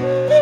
Música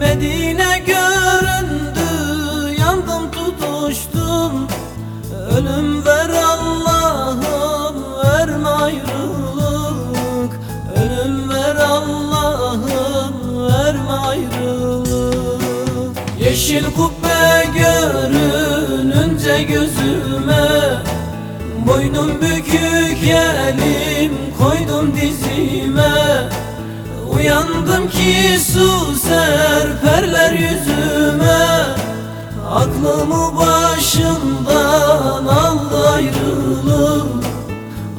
Medine göründü yandım tutuştum. Ölüm ver Allah'ım verme ayrılık. Ölüm ver Allah'ım verme ayrılık. Yeşil kubbe görününce gözüme Boynum bükük elim koydum dizime. Uyandım ki su yüzüme Aklımı başımdan aldı ayrılık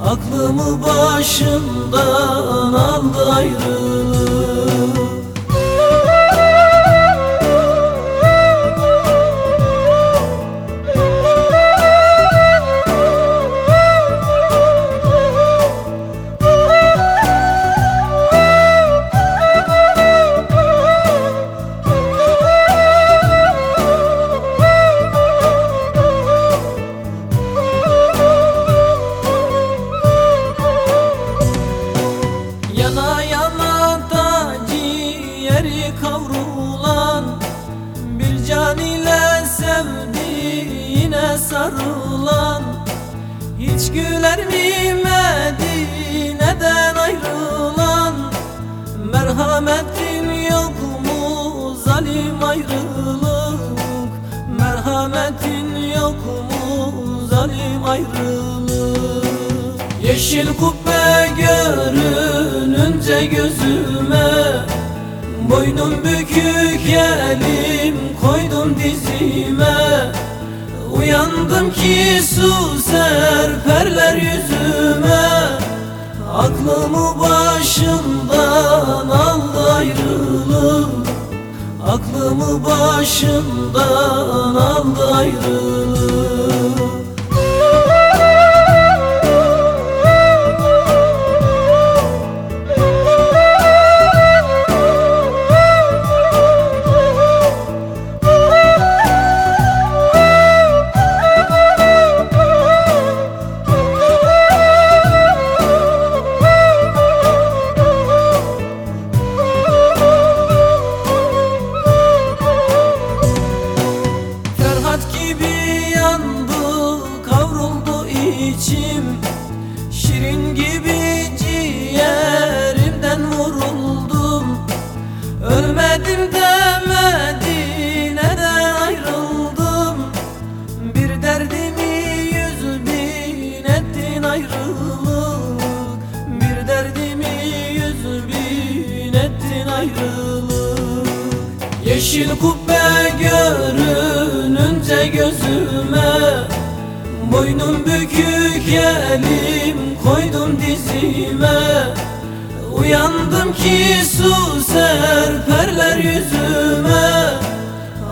Aklımı başımdan aldı ayrılık sarılan Hiç güler mi Medine'den ayrılan? Merhametin yok mu zalim ayrılık? Merhametin yok mu zalim ayrılık? Yeşil kubbe görününce gözüme Boynum bükük elim koydum dizime Uyandım ki su serperler yüzüme. Aklımı başımdan aldı ayrılık Aklımı başımdan aldı ayrılık içim Şirin gibi ciğerimden vuruldum. Ölmedim de Medine'den ayrıldım. Bir derdimi yüz bin ettin ayrılık. Bir derdimi yüz bin ettin ayrılık. Yeşil kubbe görününce gözüme Boynum bükük elim koydum dizime. Uyandım ki su serperler yüzüme.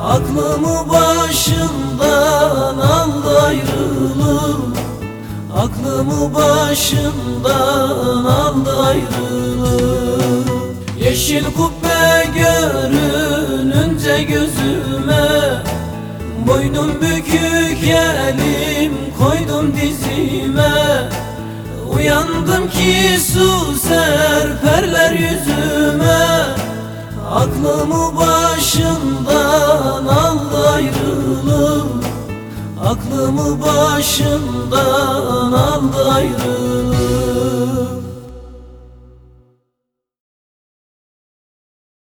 Aklımı başımdan aldı ayrılık Aklımı başımdan aldı ayrılık Yeşil kubbe görününce gözüme Boynum bükük elim koydum dizime. Uyandım ki su serperler yüzüme. Aklımı başımdan aldı ayrılık Aklımı başımdan aldı ayrılık